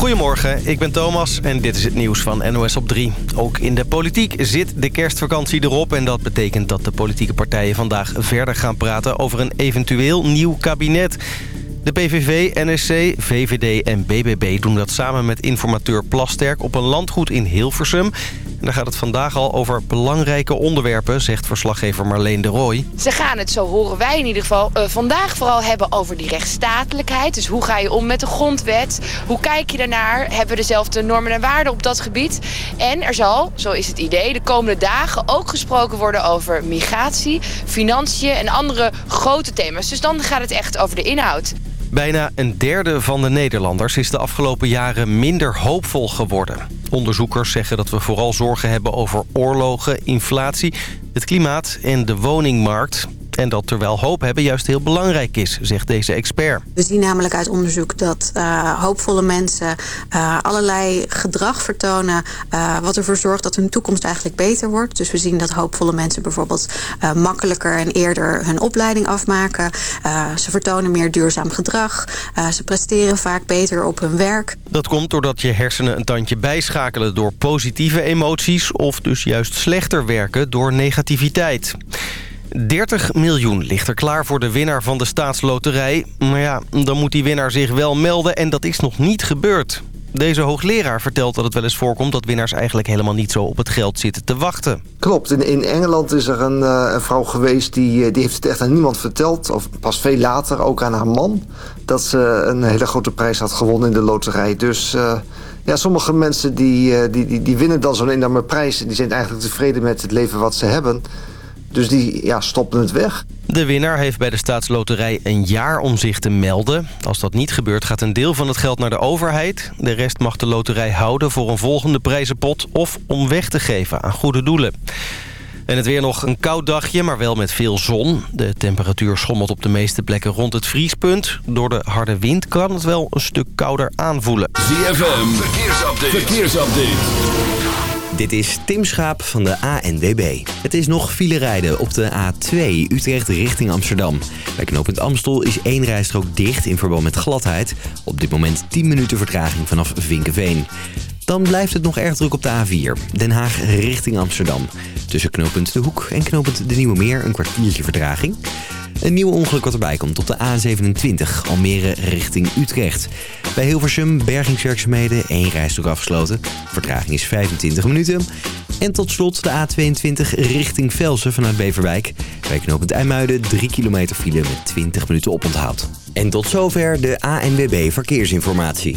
Goedemorgen, ik ben Thomas en dit is het nieuws van NOS op 3. Ook in de politiek zit de kerstvakantie erop... en dat betekent dat de politieke partijen vandaag verder gaan praten... over een eventueel nieuw kabinet. De PVV, NSC, VVD en BBB doen dat samen met informateur Plasterk... op een landgoed in Hilversum. En daar gaat het vandaag al over belangrijke onderwerpen, zegt verslaggever Marleen de Rooij. Ze gaan het, zo horen wij in ieder geval, uh, vandaag vooral hebben over die rechtsstatelijkheid. Dus hoe ga je om met de grondwet? Hoe kijk je daarnaar? Hebben we dezelfde normen en waarden op dat gebied? En er zal, zo is het idee, de komende dagen ook gesproken worden over migratie, financiën en andere grote thema's. Dus dan gaat het echt over de inhoud. Bijna een derde van de Nederlanders is de afgelopen jaren minder hoopvol geworden. Onderzoekers zeggen dat we vooral zorgen hebben over oorlogen, inflatie, het klimaat en de woningmarkt. En dat terwijl hoop hebben juist heel belangrijk is, zegt deze expert. We zien namelijk uit onderzoek dat uh, hoopvolle mensen uh, allerlei gedrag vertonen... Uh, wat ervoor zorgt dat hun toekomst eigenlijk beter wordt. Dus we zien dat hoopvolle mensen bijvoorbeeld makkelijker en eerder hun opleiding afmaken. ze vertonen meer duurzaam gedrag. ze presteren vaak beter op hun werk. Dat komt doordat je hersenen een tandje bijschakelen door positieve emoties... of dus juist slechter werken door negativiteit. 30 miljoen ligt er klaar voor de winnaar van de staatsloterij. Maar ja, dan moet die winnaar zich wel melden en dat is nog niet gebeurd. Deze hoogleraar vertelt dat het wel eens voorkomt... dat winnaars eigenlijk helemaal niet zo op het geld zitten te wachten. Klopt. In, in Engeland is er een, uh, een vrouw geweest... Die, die heeft het echt aan niemand verteld. Of pas veel later ook aan haar man. Dat ze een hele grote prijs had gewonnen in de loterij. Dus... Uh, ja, sommige mensen die, die, die, die winnen dan zo'n enorme prijs... die zijn eigenlijk tevreden met het leven wat ze hebben... Dus die ja, stoppen het weg. De winnaar heeft bij de staatsloterij een jaar om zich te melden. Als dat niet gebeurt gaat een deel van het geld naar de overheid. De rest mag de loterij houden voor een volgende prijzenpot... of om weg te geven aan goede doelen. En het weer nog een koud dagje, maar wel met veel zon. De temperatuur schommelt op de meeste plekken rond het vriespunt. Door de harde wind kan het wel een stuk kouder aanvoelen. ZFM, verkeersupdate. verkeersupdate. Dit is Tim Schaap van de ANWB. Het is nog file rijden op de A2 Utrecht richting Amsterdam. Bij knooppunt Amstel is één rijstrook dicht in verband met gladheid. Op dit moment 10 minuten vertraging vanaf Vinkenveen. Dan blijft het nog erg druk op de A4. Den Haag richting Amsterdam. Tussen knooppunt De Hoek en knooppunt De Nieuwe Meer een kwartiertje vertraging. Een nieuw ongeluk wat erbij komt op de A27, Almere richting Utrecht. Bij Hilversum bergingswerkzaamheden, één rijstrook afgesloten. Vertraging is 25 minuten. En tot slot de A22 richting Velsen vanuit Beverwijk. Bij knooppunt IJmuiden 3 kilometer file met 20 minuten oponthoud. En tot zover de ANWB Verkeersinformatie.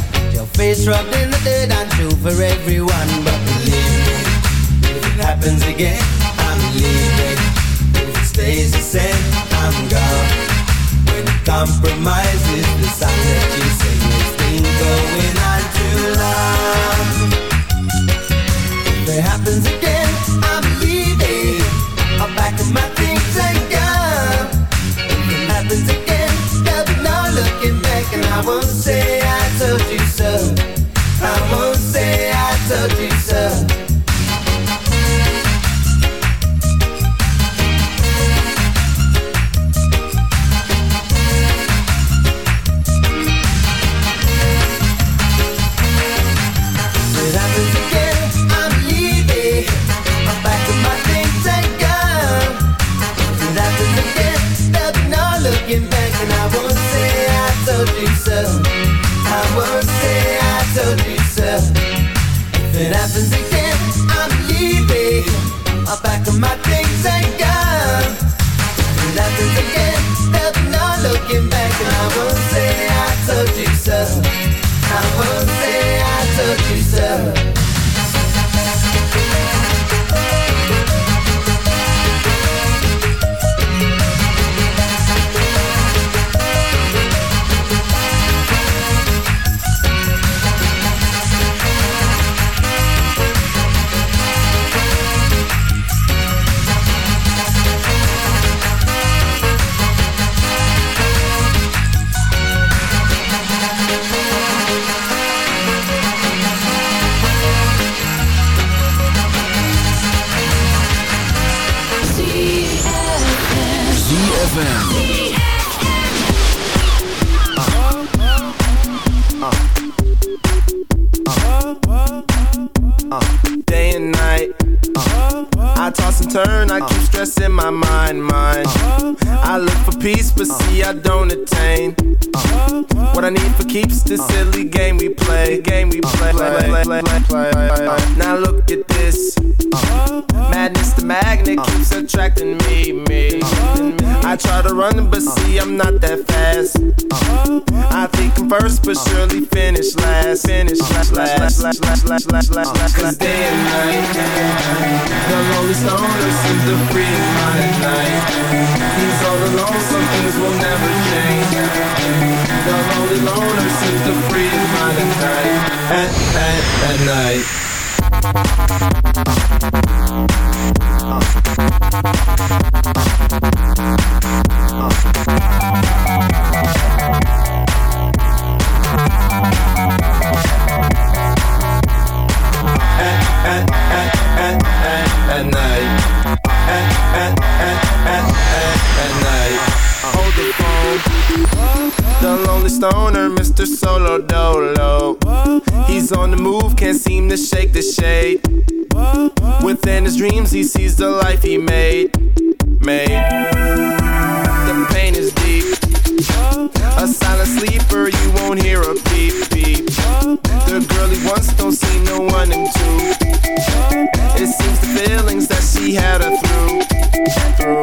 face rubbed in the dirt and true for everyone. But believe me, if it happens again, I'm leaving. If it stays the same, I'm gone. When compromise is the sign that you say it's been going on too long. the shade. Within his dreams, he sees the life he made. Made. The pain is deep. A silent sleeper, you won't hear a beep beep. The girl he wants don't see no one in two. It seems the feelings that she had her through. through.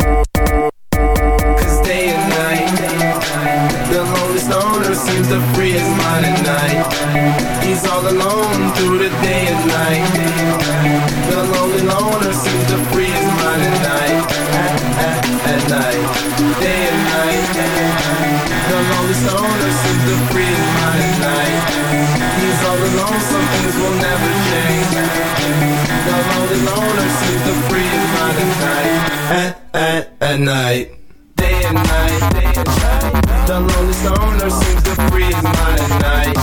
will never change. Alone, alone, I sleep the free mind night. At, at, at night. Day and night, day and night. The loneliest loner seems to free his mind at night.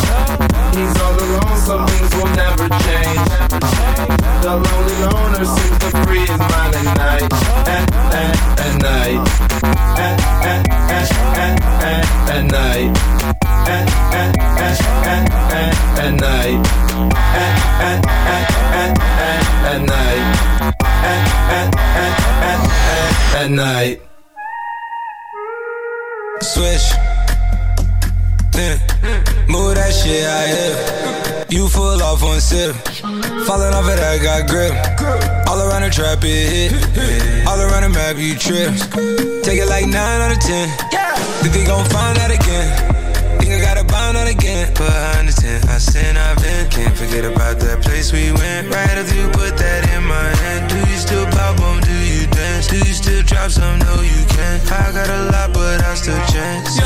He's all alone, things will never change. The lonely loner seems to free his mind at night. At, at, at night. At, at, at, at, at, at night. At, at, at, at, at, at night. At, night. At, night. Switch. Then move that shit out here. You full off one sip. Falling off it, I got grip. All around the trap, it hit. All around the map, you trip. Take it like 9 out of 10. Think they gon' find out again. Think I gotta bind out again. But I understand, I sin, I've been. Can't forget about that place we went. Right after you put that in my hand. Do you still pop on? Do you dance? Do you still drop some? No, you can't. I got a lot, but I still chance.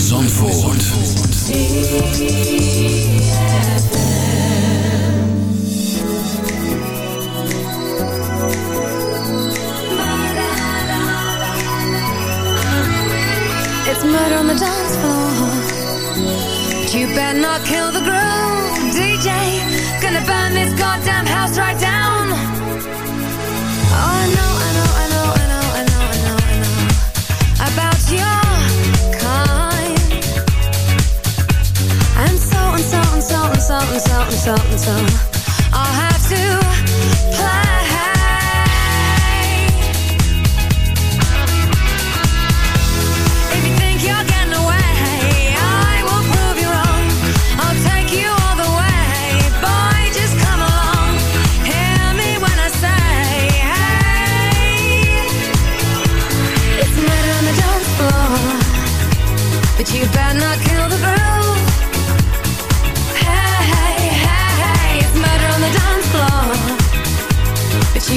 Zandvoort. It's murder on the dance floor. You better not kill the girl. Something's wrong.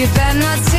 You better not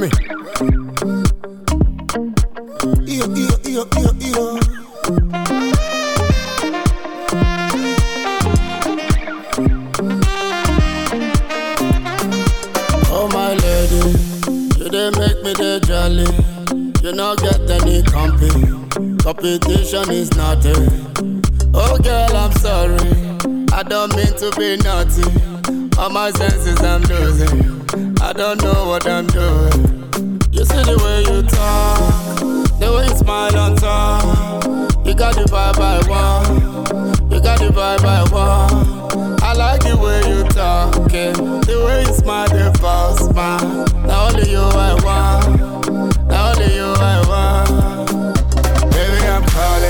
me? Oh my lady, you did make me the jolly. You not get any company. Competition is nothing. Oh girl, I'm sorry. I don't mean to be naughty. All my senses I'm losing don't know what I'm doing. You see the way you talk, the way you smile on top. You got the vibe I want, you got the vibe I want. I like the way you talk, yeah. the way you smile, the false smile. Now only you I want, now only you I want. Baby, I'm calling.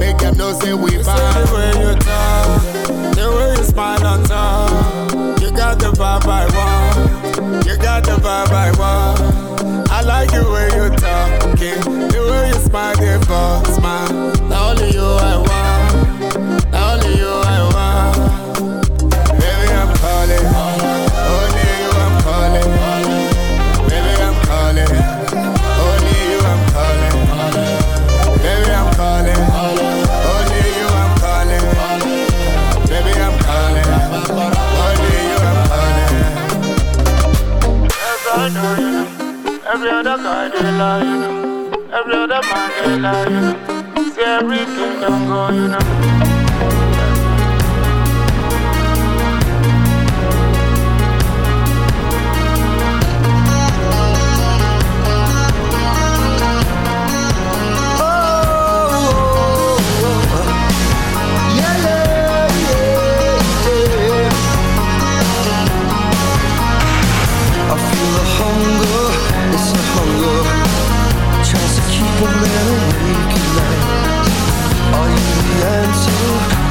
make them know say we bomb. The way you talk, the way you smile on top, you got the vibe I want. You got the vibe I want. I like the way you talking, the way you smile, the for smile. Other guy they lie you know, every other man you know. See everything go you know.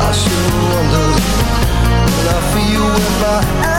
I should wonder When I feel you with my appetite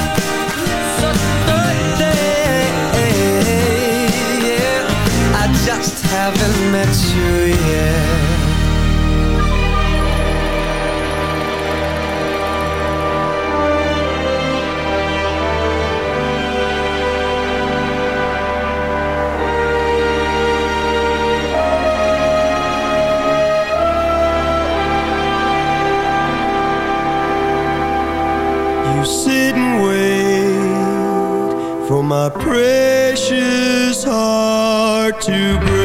haven't met you yet You sit and wait for my precious heart to break.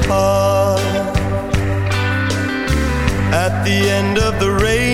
Apart? At the end of the rainbow,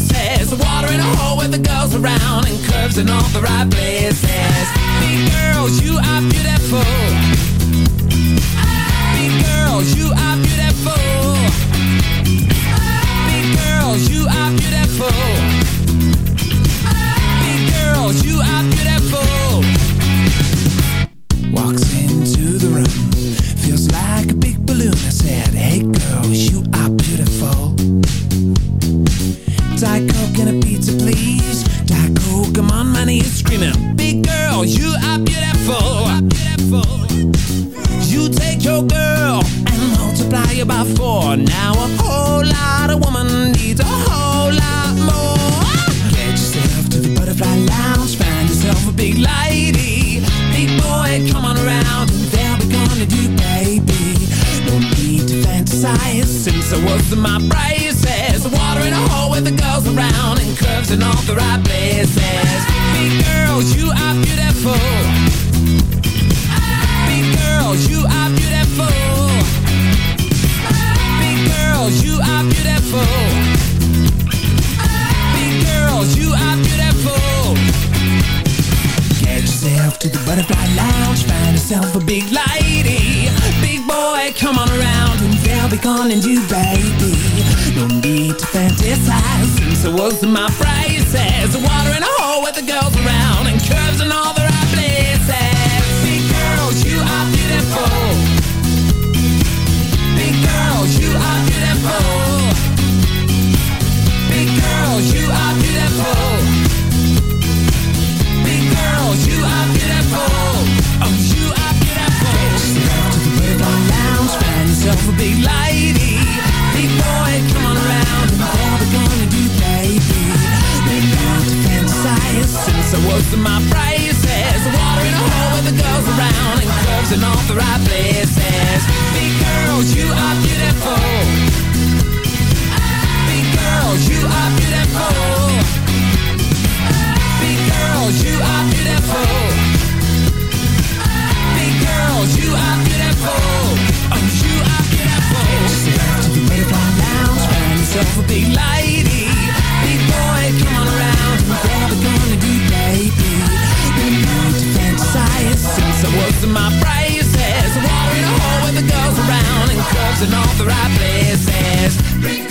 there's water in a hole with the girls around and curves in all the right places. Big girls, you are beautiful. Big girls, you are beautiful. Big girls, you are beautiful. Big girls, you are calling you baby. No need to fantasize, since I was my phrases. Water in a hole with the girls fantasize, what's in my phrases. Water in a hole with the girls around and curves in all the right places. Big girls, you are beautiful. Big girls, you are beautiful. Big girls, you are beautiful. Big girls, you are beautiful. Oh, you are beautiful. Step to the butterfly lounge, find yourself a big lady. Big boy, come on around, my phrases. Water in a hole with the girls around and curves in all the right places.